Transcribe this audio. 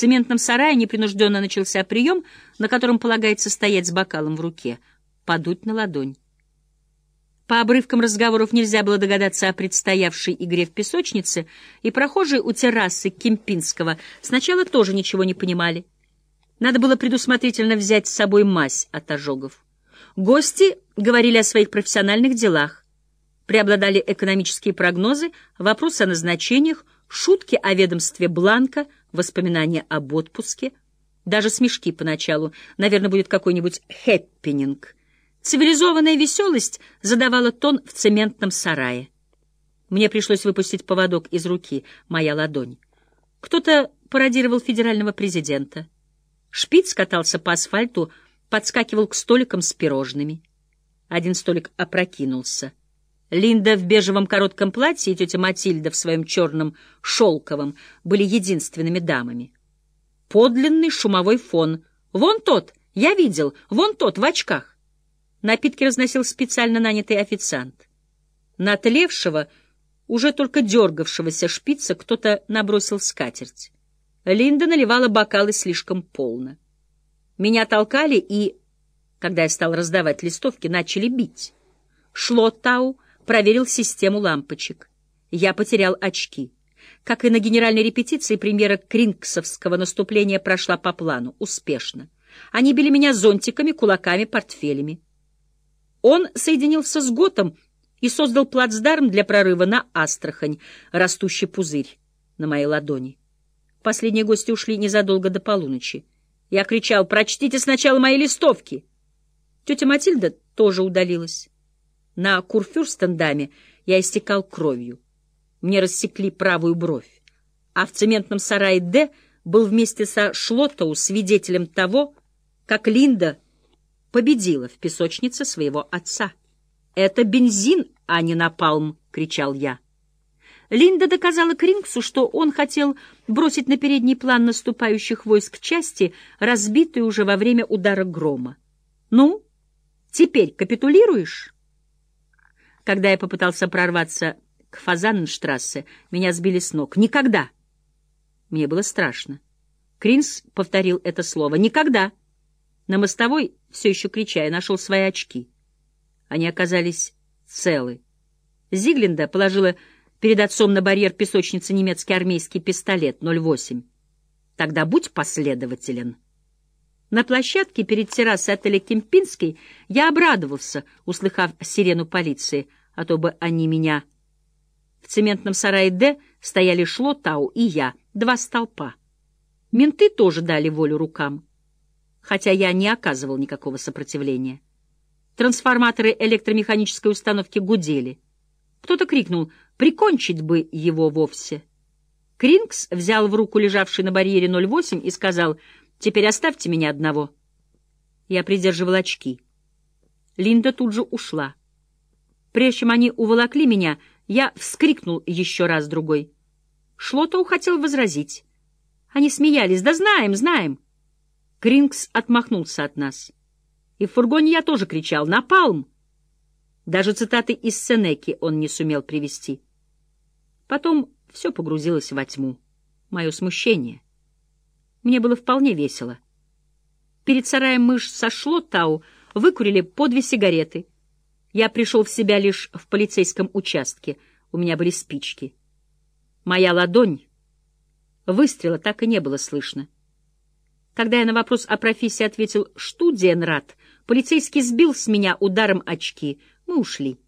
цементном сарае непринужденно начался прием, на котором полагается стоять с бокалом в руке, подуть на ладонь. По обрывкам разговоров нельзя было догадаться о предстоявшей игре в песочнице, и прохожие у террасы Кемпинского сначала тоже ничего не понимали. Надо было предусмотрительно взять с собой мазь от ожогов. Гости говорили о своих профессиональных делах. Преобладали экономические прогнозы, вопросы о назначениях, шутки о ведомстве Бланка, воспоминания об отпуске. Даже смешки поначалу. Наверное, будет какой-нибудь хэппенинг. Цивилизованная веселость задавала тон в цементном сарае. Мне пришлось выпустить поводок из руки, моя ладонь. Кто-то пародировал федерального президента. Шпиц катался по асфальту, подскакивал к столикам с пирожными. Один столик опрокинулся. Линда в бежевом коротком платье и тетя Матильда в своем черном шелковом были единственными дамами. Подлинный шумовой фон. Вон тот, я видел, вон тот, в очках. Напитки разносил специально нанятый официант. На отлевшего, уже только дергавшегося шпица кто-то набросил скатерть. Линда наливала бокалы слишком полно. Меня толкали и, когда я стал раздавать листовки, начали бить. Шлоттау проверил систему лампочек. Я потерял очки. Как и на генеральной репетиции, премьера крингсовского наступления прошла по плану, успешно. Они били меня зонтиками, кулаками, портфелями. Он соединился с Готом и создал плацдарм для прорыва на Астрахань, растущий пузырь на моей ладони. Последние гости ушли незадолго до полуночи. Я кричал «Прочтите сначала мои листовки!» Тетя Матильда тоже удалилась. На Курфюрстендаме я истекал кровью. Мне рассекли правую бровь. А в цементном сарае «Д» был вместе со Шлоттоу свидетелем того, как Линда победила в песочнице своего отца. «Это бензин, а не напалм!» — кричал я. Линда доказала Крингсу, что он хотел бросить на передний план наступающих войск части, разбитые уже во время удара грома. «Ну, теперь капитулируешь?» Когда я попытался прорваться к Фазаненштрассе, меня сбили с ног. «Никогда!» Мне было страшно. Кринс повторил это слово. «Никогда!» На мостовой, все еще крича, я нашел свои очки. Они оказались целы. Зиглинда положила перед отцом на барьер песочницы немецкий армейский пистолет 08. Тогда будь последователен. На площадке перед террасой отеля Кемпинский я обрадовался, услыхав сирену полиции, а то бы они меня... В цементном сарае «Д» стояли Шлотау и я, два столпа. Менты тоже дали волю рукам, хотя я не оказывал никакого сопротивления. Трансформаторы электромеханической установки гудели. Кто-то крикнул Прикончить бы его вовсе. Крингс взял в руку лежавший на барьере 08 и сказал, «Теперь оставьте меня одного». Я придерживал очки. Линда тут же ушла. Прежде чем они уволокли меня, я вскрикнул еще раз другой. Шлотоу хотел возразить. Они смеялись. «Да знаем, знаем!» Крингс отмахнулся от нас. И в фургоне я тоже кричал «Напалм!» Даже цитаты из Сенеки он не сумел привести. Потом все погрузилось во тьму. Мое смущение. Мне было вполне весело. Перед сараем мышь сошло Тау, выкурили по две сигареты. Я пришел в себя лишь в полицейском участке. У меня были спички. Моя ладонь... Выстрела так и не было слышно. Когда я на вопрос о профессии ответил «Штудиенрат», полицейский сбил с меня ударом очки. Мы ушли.